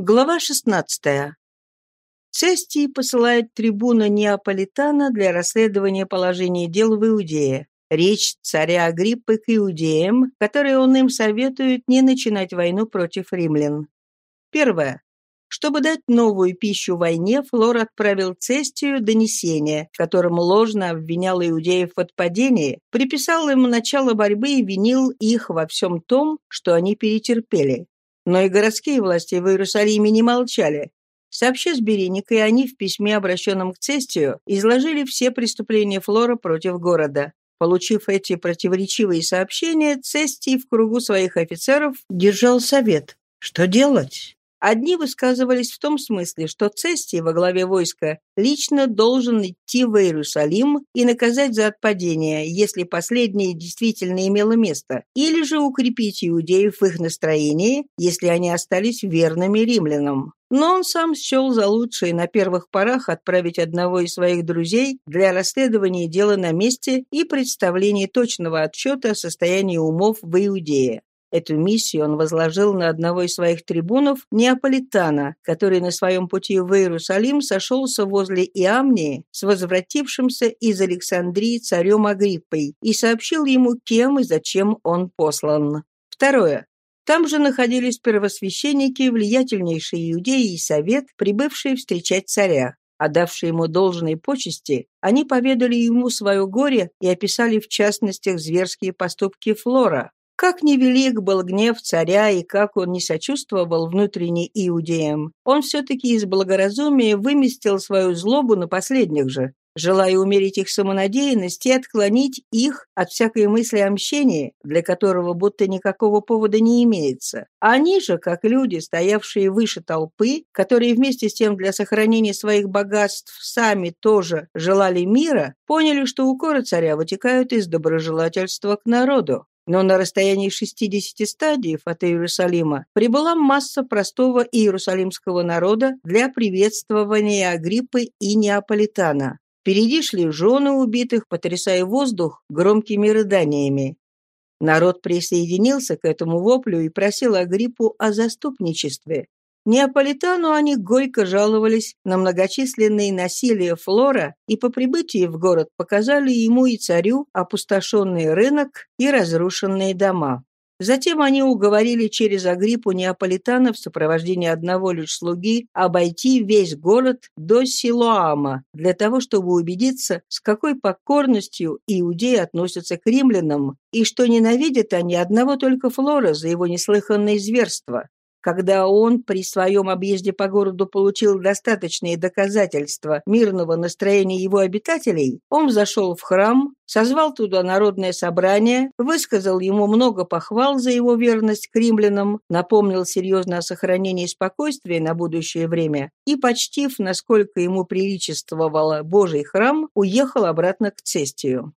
Глава 16. Цестий посылает трибуна Неаполитана для расследования положения дел в Иудее. Речь царя Агриппы к иудеям, которые он им советует не начинать войну против римлян. Первое. Чтобы дать новую пищу войне, Флор отправил Цестию донесение, в котором ложно обвинял иудеев в отпадении, приписал им начало борьбы и винил их во всем том, что они перетерпели. Но и городские власти в Иерусалиме не молчали. Сообща с Береникой, они в письме, обращенном к Цестию, изложили все преступления Флора против города. Получив эти противоречивые сообщения, Цестий в кругу своих офицеров держал совет. Что делать? Одни высказывались в том смысле, что Цестий во главе войска лично должен идти в Иерусалим и наказать за отпадение, если последнее действительно имело место, или же укрепить иудеев в их настроении, если они остались верными римлянам. Но он сам счел за лучшее на первых порах отправить одного из своих друзей для расследования дела на месте и представления точного отчета о состоянии умов в Иудее. Эту миссию он возложил на одного из своих трибунов, Неаполитана, который на своем пути в Иерусалим сошелся возле Иамнии с возвратившимся из Александрии царем Агриппой и сообщил ему, кем и зачем он послан. Второе. Там же находились первосвященники, влиятельнейшие иудеи и совет, прибывшие встречать царя. Отдавшие ему должные почести, они поведали ему свое горе и описали в частностях зверские поступки Флора, как невелик был гнев царя и как он не сочувствовал внутренне иудеям, он все-таки из благоразумия выместил свою злобу на последних же, желая умерить их самонадеянность и отклонить их от всякой мысли о мщении, для которого будто никакого повода не имеется. Они же, как люди, стоявшие выше толпы, которые вместе с тем для сохранения своих богатств сами тоже желали мира, поняли, что укоры царя вытекают из доброжелательства к народу но на расстоянии 60 стадиев от Иерусалима прибыла масса простого иерусалимского народа для приветствования Агриппы и Неаполитана. Впереди шли жены убитых, потрясая воздух громкими рыданиями. Народ присоединился к этому воплю и просил Агриппу о заступничестве. Неаполитану они горько жаловались на многочисленные насилия Флора и по прибытии в город показали ему и царю опустошенный рынок и разрушенные дома. Затем они уговорили через Агриппу Неаполитана в сопровождении одного лишь слуги обойти весь город до Силуама для того, чтобы убедиться, с какой покорностью иудеи относятся к римлянам и что ненавидят они одного только Флора за его неслыханные зверства. Когда он при своем объезде по городу получил достаточные доказательства мирного настроения его обитателей, он зашел в храм, созвал туда народное собрание, высказал ему много похвал за его верность к римлянам, напомнил серьезно о сохранении спокойствия на будущее время и, почтив, насколько ему приличествовало Божий храм, уехал обратно к Цестию.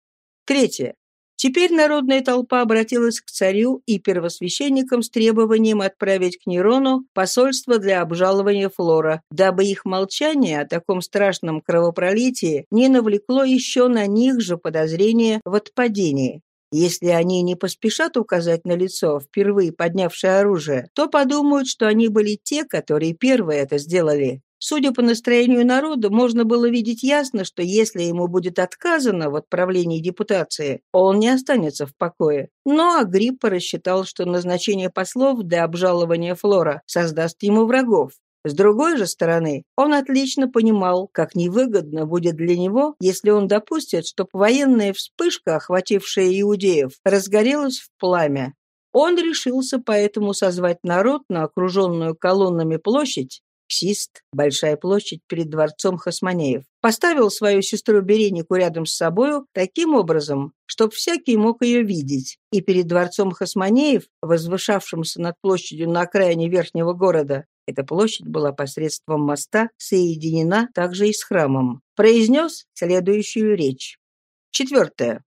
Третье. Теперь народная толпа обратилась к царю и первосвященникам с требованием отправить к Нерону посольство для обжалования Флора, дабы их молчание о таком страшном кровопролитии не навлекло еще на них же подозрение в отпадении. Если они не поспешат указать на лицо, впервые поднявшее оружие, то подумают, что они были те, которые первые это сделали. Судя по настроению народа, можно было видеть ясно, что если ему будет отказано в отправлении депутации, он не останется в покое. Но Агриппа рассчитал, что назначение послов для обжалования Флора создаст ему врагов. С другой же стороны, он отлично понимал, как невыгодно будет для него, если он допустит, чтобы военная вспышка, охватившая иудеев, разгорелась в пламя. Он решился поэтому созвать народ на окруженную колоннами площадь Ксист, большая площадь перед дворцом Хасманеев, поставил свою сестру Беренику рядом с собою таким образом, чтобы всякий мог ее видеть, и перед дворцом Хасманеев, возвышавшимся над площадью на окраине верхнего города, эта площадь была посредством моста соединена также и с храмом, произнес следующую речь. Четвертое.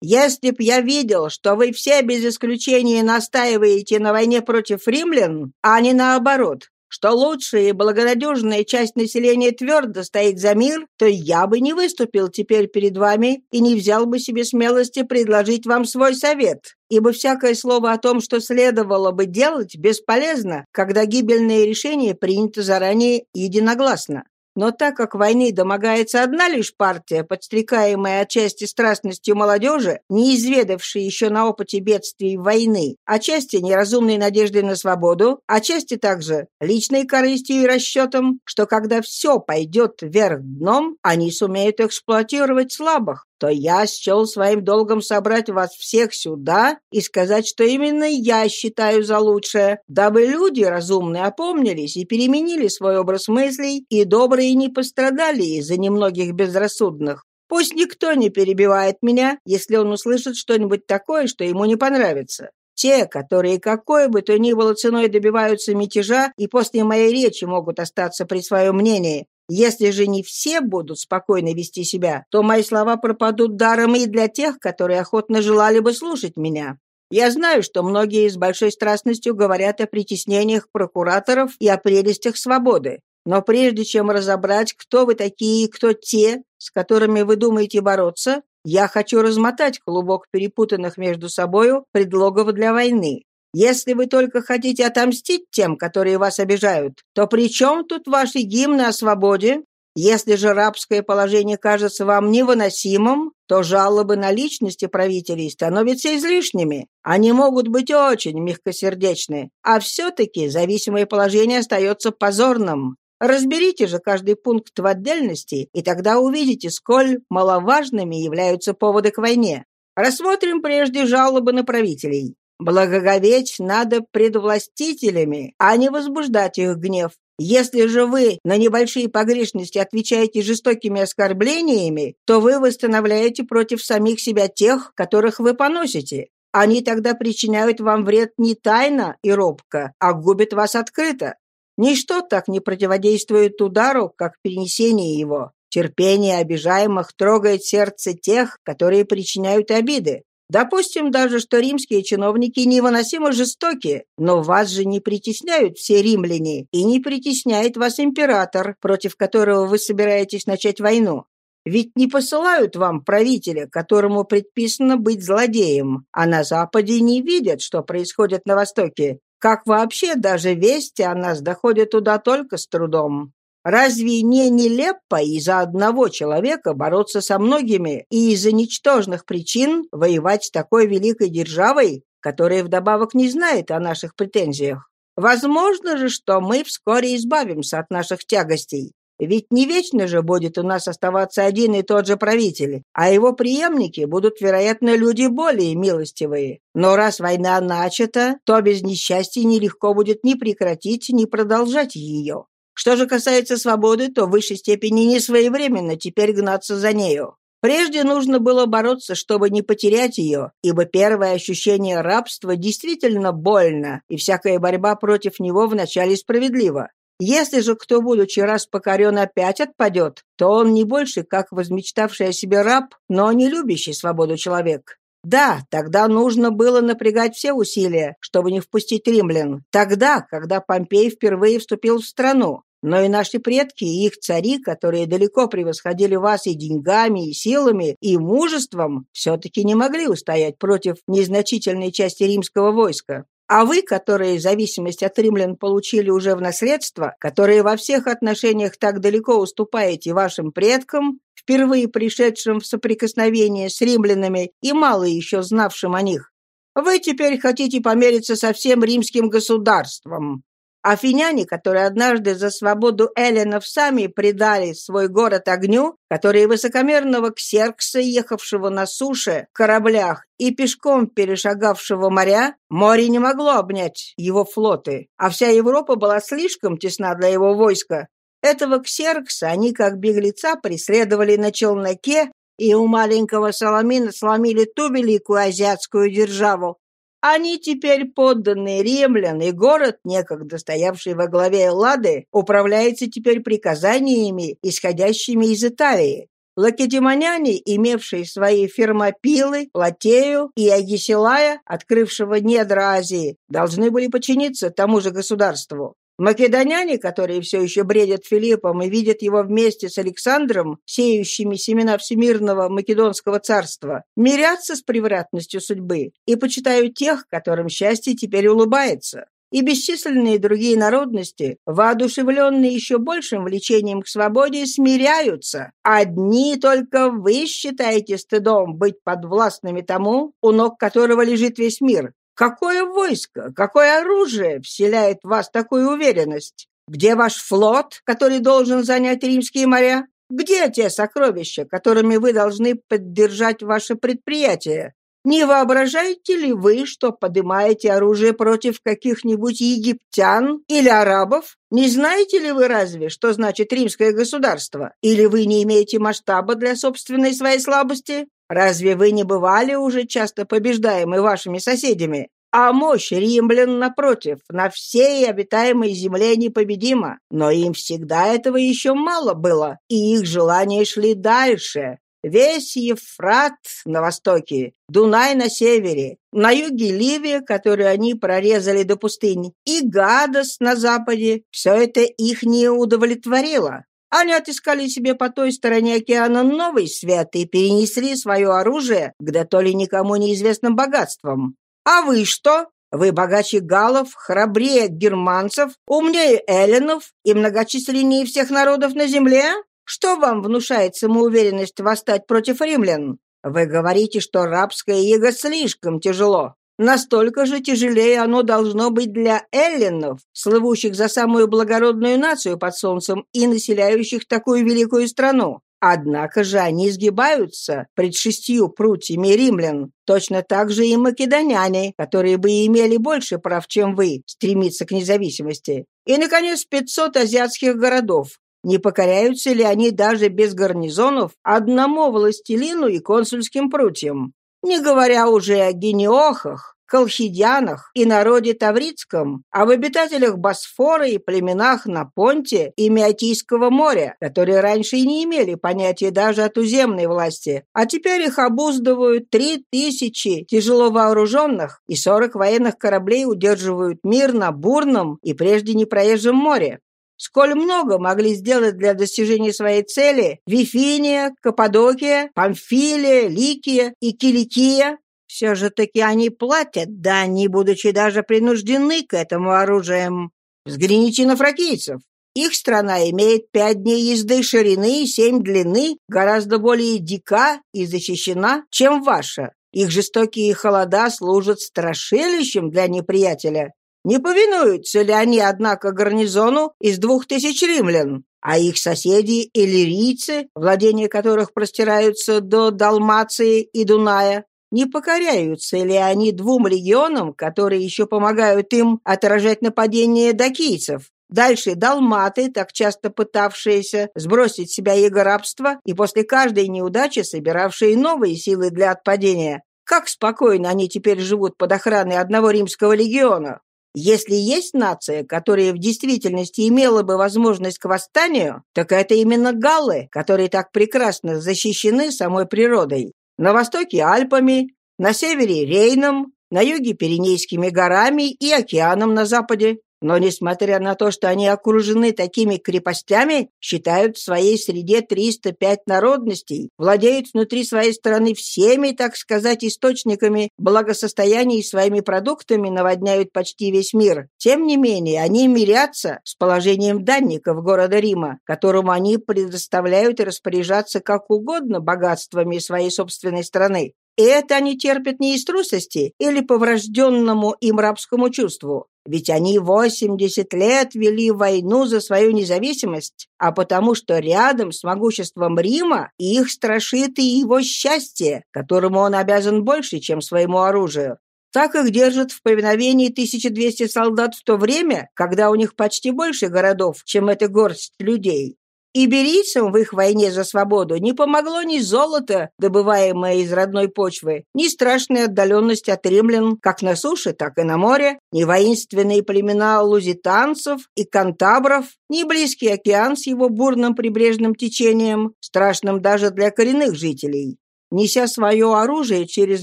Если б я видел, что вы все без исключения настаиваете на войне против римлян, а не наоборот, что лучшая и благонадежная часть населения твердо стоит за мир, то я бы не выступил теперь перед вами и не взял бы себе смелости предложить вам свой совет, ибо всякое слово о том, что следовало бы делать, бесполезно, когда гибельное решение принято заранее единогласно. Но так как войны домогается одна лишь партия, подстрекаемая отчасти страстностью молодежи, не изведавшей еще на опыте бедствий войны, отчасти неразумной надеждой на свободу, отчасти также личной корыстью и расчетом, что когда все пойдет вверх дном, они сумеют эксплуатировать слабых, то я счел своим долгом собрать вас всех сюда и сказать, что именно я считаю за лучшее, дабы люди разумные опомнились и переменили свой образ мыслей, и добрые не пострадали из-за немногих безрассудных. Пусть никто не перебивает меня, если он услышит что-нибудь такое, что ему не понравится. Те, которые какой бы то ни было ценой добиваются мятежа и после моей речи могут остаться при своем мнении, если же не все будут спокойно вести себя, то мои слова пропадут даром и для тех, которые охотно желали бы слушать меня. Я знаю, что многие с большой страстностью говорят о притеснениях прокураторов и о прелестях свободы. Но прежде чем разобрать, кто вы такие и кто те, с которыми вы думаете бороться, я хочу размотать клубок перепутанных между собою предлогов для войны. Если вы только хотите отомстить тем, которые вас обижают, то при чем тут ваши гимны о свободе? Если же рабское положение кажется вам невыносимым, то жалобы на личности правителей становятся излишними. Они могут быть очень мягкосердечны, а все-таки зависимое положение остается позорным. Разберите же каждый пункт в отдельности, и тогда увидите, сколь маловажными являются поводы к войне. Рассмотрим прежде жалобы на правителей. Благоговеть надо пред властителями, а не возбуждать их гнев. Если же вы на небольшие погрешности отвечаете жестокими оскорблениями, то вы восстановляете против самих себя тех, которых вы поносите. Они тогда причиняют вам вред не тайно и робко, а губят вас открыто. Ничто так не противодействует удару, как перенесение его. Терпение обижаемых трогает сердце тех, которые причиняют обиды. Допустим даже, что римские чиновники невыносимо жестоки, но вас же не притесняют все римляне, и не притесняет вас император, против которого вы собираетесь начать войну. Ведь не посылают вам правителя, которому предписано быть злодеем, а на Западе не видят, что происходит на Востоке. Как вообще даже вести о нас доходят туда только с трудом. Разве не нелепо из-за одного человека бороться со многими и из-за ничтожных причин воевать с такой великой державой, которая вдобавок не знает о наших претензиях? Возможно же, что мы вскоре избавимся от наших тягостей. Ведь не вечно же будет у нас оставаться один и тот же правитель, а его преемники будут, вероятно, люди более милостивые. Но раз война начата, то без несчастья нелегко будет ни прекратить, ни продолжать ее. Что же касается свободы, то в высшей степени не своевременно теперь гнаться за нею. Прежде нужно было бороться, чтобы не потерять ее, ибо первое ощущение рабства действительно больно, и всякая борьба против него вначале справедлива. Если же кто, будучи раз покорен, опять отпадет, то он не больше, как возмечтавший о себе раб, но не любящий свободу человек. Да, тогда нужно было напрягать все усилия, чтобы не впустить римлян. Тогда, когда Помпей впервые вступил в страну. Но и наши предки, и их цари, которые далеко превосходили вас и деньгами, и силами, и мужеством, все-таки не могли устоять против незначительной части римского войска. А вы, которые зависимость от римлян получили уже в наследство, которые во всех отношениях так далеко уступаете вашим предкам, впервые пришедшим в соприкосновение с римлянами и мало еще знавшим о них, вы теперь хотите помериться со всем римским государством. Афиняне, которые однажды за свободу эллинов сами предали свой город огню, которые высокомерного ксеркса, ехавшего на суше, кораблях и пешком перешагавшего моря, море не могло обнять его флоты, а вся Европа была слишком тесна для его войска. Этого ксеркса они, как беглеца, преследовали на челноке и у маленького Соломина сломили ту великую азиатскую державу, они теперь подданные римлян, и город, некогда стоявший во главе Эллады, управляется теперь приказаниями, исходящими из Италии. Лакедемоняне, имевшие свои фермопилы, Латею и Агисилая, открывшего недра Азии, должны были подчиниться тому же государству. Македоняне, которые все еще бредят Филиппом и видят его вместе с Александром, сеющими семена всемирного Македонского царства, мирятся с превратностью судьбы и почитают тех, которым счастье теперь улыбается. И бесчисленные другие народности, воодушевленные еще большим влечением к свободе, смиряются. Одни только вы считаете стыдом быть подвластными тому, у ног которого лежит весь мир, Какое войско, какое оружие вселяет в вас такую уверенность? Где ваш флот, который должен занять римские моря? Где те сокровища, которыми вы должны поддержать ваше предприятие? Не воображаете ли вы, что поднимаете оружие против каких-нибудь египтян или арабов? Не знаете ли вы разве, что значит римское государство? Или вы не имеете масштаба для собственной своей слабости? Разве вы не бывали уже часто побеждаемы вашими соседями? А мощь римлян, напротив, на всей обитаемой земле непобедима. Но им всегда этого еще мало было, и их желания шли дальше. Весь Ефрат на востоке, Дунай на севере, на юге Ливия, которую они прорезали до пустыни, и Гадос на западе – все это их не удовлетворило. Они отыскали себе по той стороне океана новый свет и перенесли свое оружие к да то ли никому неизвестным богатствам. А вы что? Вы богаче галлов, храбрее германцев, умнее эллинов и многочисленнее всех народов на земле? Что вам внушает самоуверенность восстать против римлян? Вы говорите, что рабское иго слишком тяжело. Настолько же тяжелее оно должно быть для эллинов, слывущих за самую благородную нацию под солнцем и населяющих такую великую страну. Однако же они сгибаются пред шестью прутьями римлян, точно так же и македоняне, которые бы имели больше прав, чем вы, стремиться к независимости. И, наконец, 500 азиатских городов. Не покоряются ли они даже без гарнизонов одному властелину и консульским прутьям? Не говоря уже о гениохах, колхидянах и народе таврицком, об обитателях Босфора и племенах на Понте и Миотийского моря, которые раньше и не имели понятия даже о туземной власти, а теперь их обуздывают три тысячи тяжело вооруженных и сорок военных кораблей удерживают мир на бурном и прежде непроезжем море. Сколь много могли сделать для достижения своей цели Вифиния, Каппадокия, Памфилия, Ликия и Киликия, все же таки они платят, да не будучи даже принуждены к этому оружием. Взгляните на фракийцев. Их страна имеет пять дней езды ширины и семь длины, гораздо более дика и защищена, чем ваша. Их жестокие холода служат страшилищем для неприятеля. Не повинуются ли они, однако, гарнизону из двух тысяч римлян? А их соседи – иллирийцы, владения которых простираются до Далмации и Дуная, не покоряются ли они двум легионам, которые еще помогают им отражать нападение дакийцев? Дальше далматы, так часто пытавшиеся сбросить с себя иго рабства и после каждой неудачи собиравшие новые силы для отпадения. Как спокойно они теперь живут под охраной одного римского легиона? Если есть нация, которая в действительности имела бы возможность к восстанию, так это именно галлы, которые так прекрасно защищены самой природой. На востоке Альпами, на севере Рейном, на юге Пиренейскими горами и океаном на западе. Но, несмотря на то, что они окружены такими крепостями, считают в своей среде 305 народностей, владеют внутри своей страны всеми, так сказать, источниками благосостояния и своими продуктами наводняют почти весь мир. Тем не менее, они мирятся с положением данников города Рима, которому они предоставляют распоряжаться как угодно богатствами своей собственной страны. И это они терпят не из трусости или по врожденному им рабскому чувству. Ведь они 80 лет вели войну за свою независимость, а потому что рядом с могуществом Рима их страшит и его счастье, которому он обязан больше, чем своему оружию. Так их держат в повиновении 1200 солдат в то время, когда у них почти больше городов, чем эта горсть людей. Иберийцам в их войне за свободу не помогло ни золото, добываемое из родной почвы, ни страшная отдаленность от римлян как на суше, так и на море, ни воинственные племена лузитанцев и кантабров, ни близкий океан с его бурным прибрежным течением, страшным даже для коренных жителей. Неся свое оружие через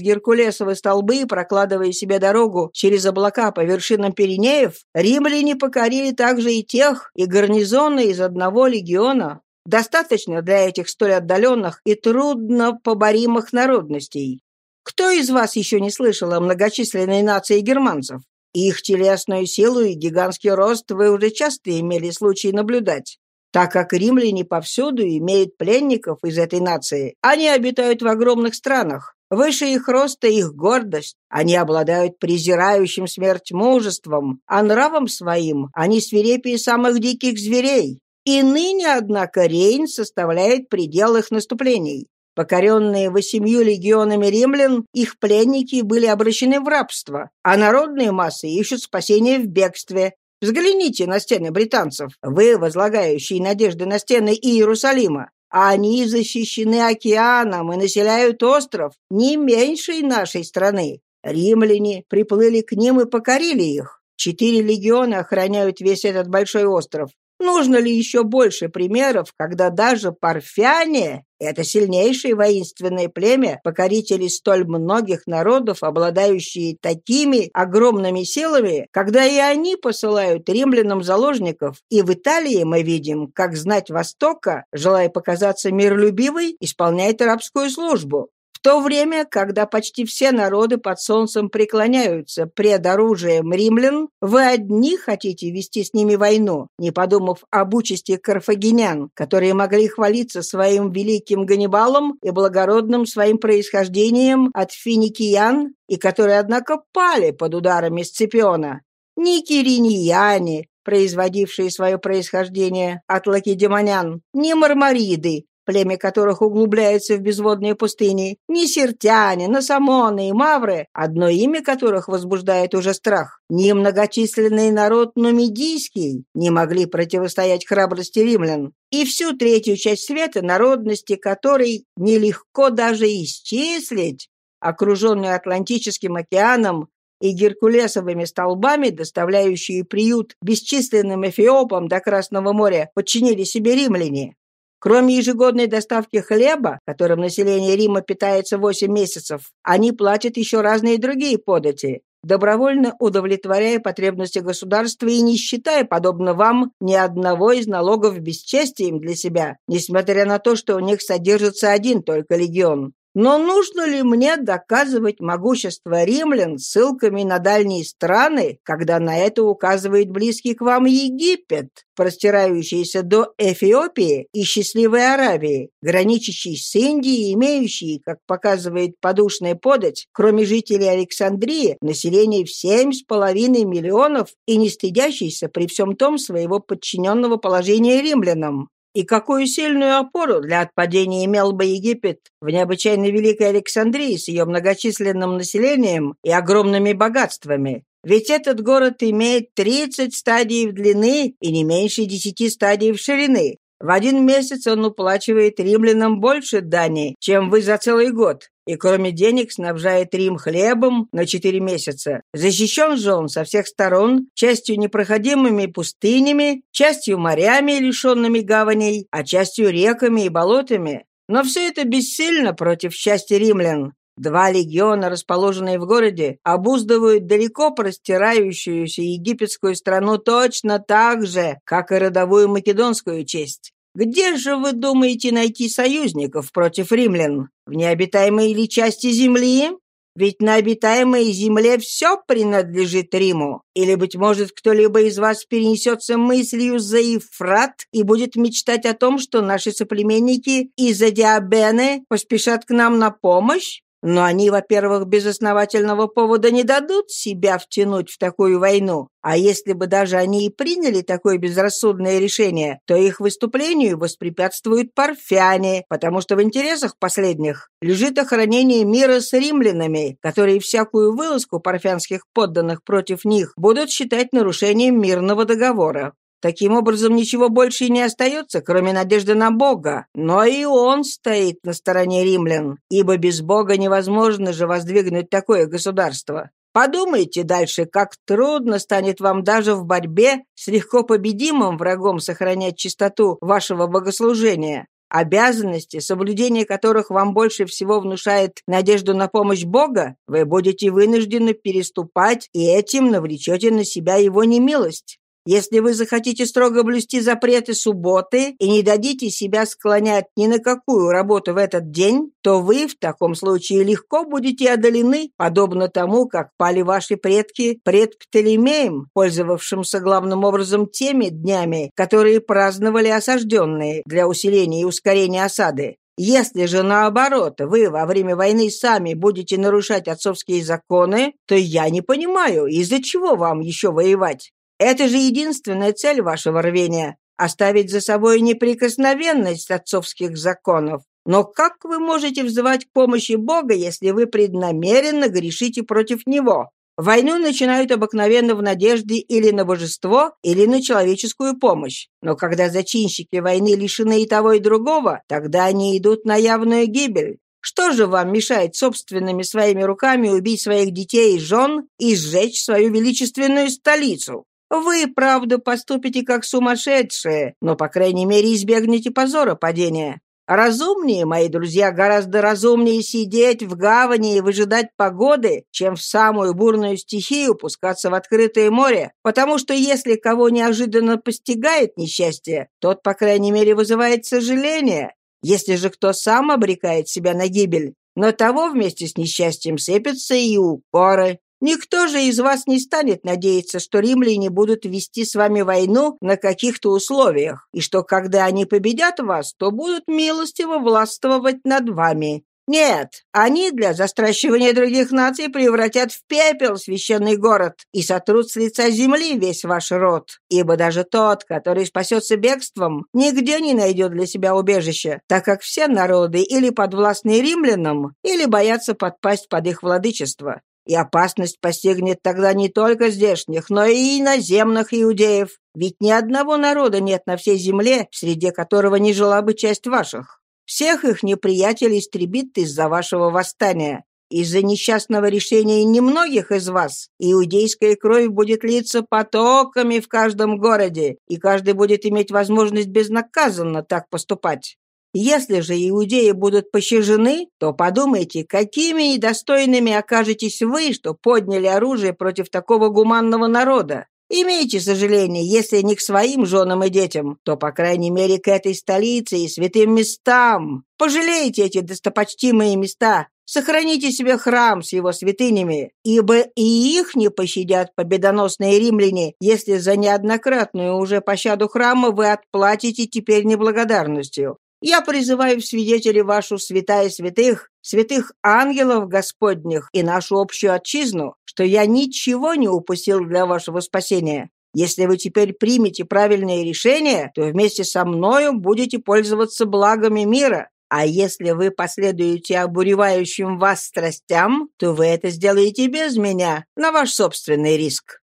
Геркулесовы столбы и прокладывая себе дорогу через облака по вершинам Пиренеев, римляне покорили также и тех, и гарнизоны из одного легиона. Достаточно для этих столь отдаленных и трудно поборимых народностей. Кто из вас еще не слышал о многочисленной нации германцев? Их телесную силу и гигантский рост вы уже часто имели случай наблюдать. Так как римляне повсюду имеют пленников из этой нации, они обитают в огромных странах. Выше их роста их гордость. Они обладают презирающим смерть мужеством, а нравом своим они свирепее самых диких зверей. И ныне, однако, Рейн составляет предел их наступлений. Покоренные восемью легионами римлян, их пленники были обращены в рабство, а народные массы ищут спасения в бегстве. Взгляните на стены британцев, вы, возлагающие надежды на стены Иерусалима. Они защищены океаном и населяют остров, не меньшей нашей страны. Римляне приплыли к ним и покорили их. Четыре легиона охраняют весь этот большой остров. Нужно ли еще больше примеров, когда даже парфяне, это сильнейшее воинственное племя, покорители столь многих народов, обладающие такими огромными силами, когда и они посылают римлянам заложников, и в Италии мы видим, как знать Востока, желая показаться миролюбивой, исполняет рабскую службу то время, когда почти все народы под солнцем преклоняются пред оружием римлян, вы одни хотите вести с ними войну, не подумав об участи карфагенян, которые могли хвалиться своим великим Ганнибалом и благородным своим происхождением от финикиян, и которые, однако, пали под ударами Сципиона. Ни кириньяне, производившие свое происхождение от лакедемонян, ни мармариды, племя которых углубляется в безводные пустыни, ни сертяне, насамоны и мавры, одно имя которых возбуждает уже страх, ни многочисленный народ нумидийский не могли противостоять храбрости римлян. И всю третью часть света, народности которой нелегко даже исчислить, окруженную Атлантическим океаном, и геркулесовыми столбами, доставляющие приют бесчисленным эфиопам до Красного моря, подчинили себе римляне. Кроме ежегодной доставки хлеба, которым население Рима питается 8 месяцев, они платят еще разные другие подати, добровольно удовлетворяя потребности государства и не считая, подобно вам, ни одного из налогов бесчестием для себя, несмотря на то, что у них содержится один только легион. Но нужно ли мне доказывать могущество римлян ссылками на дальние страны, когда на это указывает близкий к вам Египет, простирающийся до Эфиопии и счастливой Аравии, граничащий с Индией, имеющий, как показывает подушная подать, кроме жителей Александрии, население в семь с половиной миллионов и не стыдящийся при всем том своего подчиненного положения римлянам? И какую сильную опору для отпадения имел бы Египет в необычайно великой Александрии с ее многочисленным населением и огромными богатствами? Ведь этот город имеет 30 стадий в длины и не меньше 10 стадий в ширины. В один месяц он уплачивает римлянам больше дани, чем вы за целый год, и кроме денег снабжает Рим хлебом на четыре месяца. Защищен же он со всех сторон, частью непроходимыми пустынями, частью морями, лишенными гаваней, а частью реками и болотами. Но все это бессильно против счастья римлян. Два легиона, расположенные в городе, обуздывают далеко простирающуюся египетскую страну точно так же, как и родовую македонскую честь. Где же вы думаете найти союзников против римлян? В необитаемой ли части земли? Ведь на обитаемой земле все принадлежит Риму. Или, быть может, кто-либо из вас перенесется мыслью за Ефрат и будет мечтать о том, что наши соплеменники из-за Диабены поспешат к нам на помощь? Но они, во-первых, без основательного повода не дадут себя втянуть в такую войну. А если бы даже они и приняли такое безрассудное решение, то их выступлению воспрепятствуют парфяне, потому что в интересах последних лежит охранение мира с римлянами, которые всякую вылазку парфянских подданных против них будут считать нарушением мирного договора. Таким образом, ничего больше и не остается, кроме надежды на Бога. Но и он стоит на стороне римлян, ибо без Бога невозможно же воздвигнуть такое государство. Подумайте дальше, как трудно станет вам даже в борьбе с легко победимым врагом сохранять чистоту вашего богослужения. обязанности, соблюдение которых вам больше всего внушает надежду на помощь Бога, вы будете вынуждены переступать и этим навлечете на себя его немилость. Если вы захотите строго блюсти запреты субботы и не дадите себя склонять ни на какую работу в этот день, то вы в таком случае легко будете одолены, подобно тому, как пали ваши предки пред Птолемеем, пользовавшимся главным образом теми днями, которые праздновали осажденные для усиления и ускорения осады. Если же, наоборот, вы во время войны сами будете нарушать отцовские законы, то я не понимаю, из-за чего вам еще воевать. Это же единственная цель вашего рвения – оставить за собой неприкосновенность отцовских законов. Но как вы можете взывать к помощи Бога, если вы преднамеренно грешите против Него? Войну начинают обыкновенно в надежде или на божество, или на человеческую помощь. Но когда зачинщики войны лишены и того, и другого, тогда они идут на явную гибель. Что же вам мешает собственными своими руками убить своих детей и жен и сжечь свою величественную столицу? Вы, правда, поступите как сумасшедшие, но, по крайней мере, избегнете позора падения. Разумнее, мои друзья, гораздо разумнее сидеть в гавани и выжидать погоды, чем в самую бурную стихию пускаться в открытое море, потому что если кого неожиданно постигает несчастье, тот, по крайней мере, вызывает сожаление. Если же кто сам обрекает себя на гибель, но того вместе с несчастьем сыпятся и укоры, Никто же из вас не станет надеяться, что римляне будут вести с вами войну на каких-то условиях, и что, когда они победят вас, то будут милостиво властвовать над вами. Нет, они для застращивания других наций превратят в пепел священный город и сотрут с лица земли весь ваш род. Ибо даже тот, который спасется бегством, нигде не найдет для себя убежища, так как все народы или подвластны римлянам, или боятся подпасть под их владычество. И опасность постигнет тогда не только здешних, но и иноземных иудеев. Ведь ни одного народа нет на всей земле, среди которого не жила бы часть ваших. Всех их неприятель истребит из-за вашего восстания. Из-за несчастного решения немногих из вас иудейская кровь будет литься потоками в каждом городе, и каждый будет иметь возможность безнаказанно так поступать. Если же иудеи будут пощажены, то подумайте, какими недостойными окажетесь вы, что подняли оружие против такого гуманного народа. Имейте сожаление, если не к своим женам и детям, то, по крайней мере, к этой столице и святым местам. Пожалейте эти достопочтимые места, сохраните себе храм с его святынями, ибо и их не пощадят победоносные римляне, если за неоднократную уже пощаду храма вы отплатите теперь неблагодарностью. Я призываю в свидетели вашу святая святых, святых ангелов Господних и нашу общую отчизну, что я ничего не упустил для вашего спасения. Если вы теперь примете правильное решение, то вместе со мною будете пользоваться благами мира. А если вы последуете обуревающим вас страстям, то вы это сделаете без меня, на ваш собственный риск.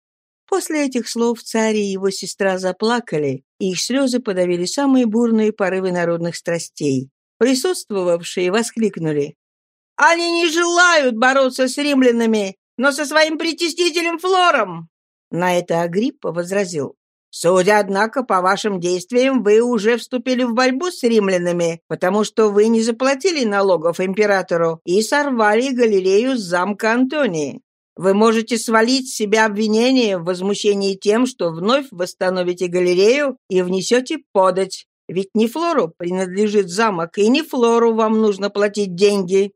После этих слов царь и его сестра заплакали, и их слезы подавили самые бурные порывы народных страстей. Присутствовавшие воскликнули. «Они не желают бороться с римлянами, но со своим притеснителем Флором!» На это Агриппа возразил. «Судя, однако, по вашим действиям, вы уже вступили в борьбу с римлянами, потому что вы не заплатили налогов императору и сорвали галерею с замка Антонии. Вы можете свалить с себя обвинение в возмущении тем, что вновь восстановите галерею и внесете подать. Ведь не Флору принадлежит замок, и не Флору вам нужно платить деньги.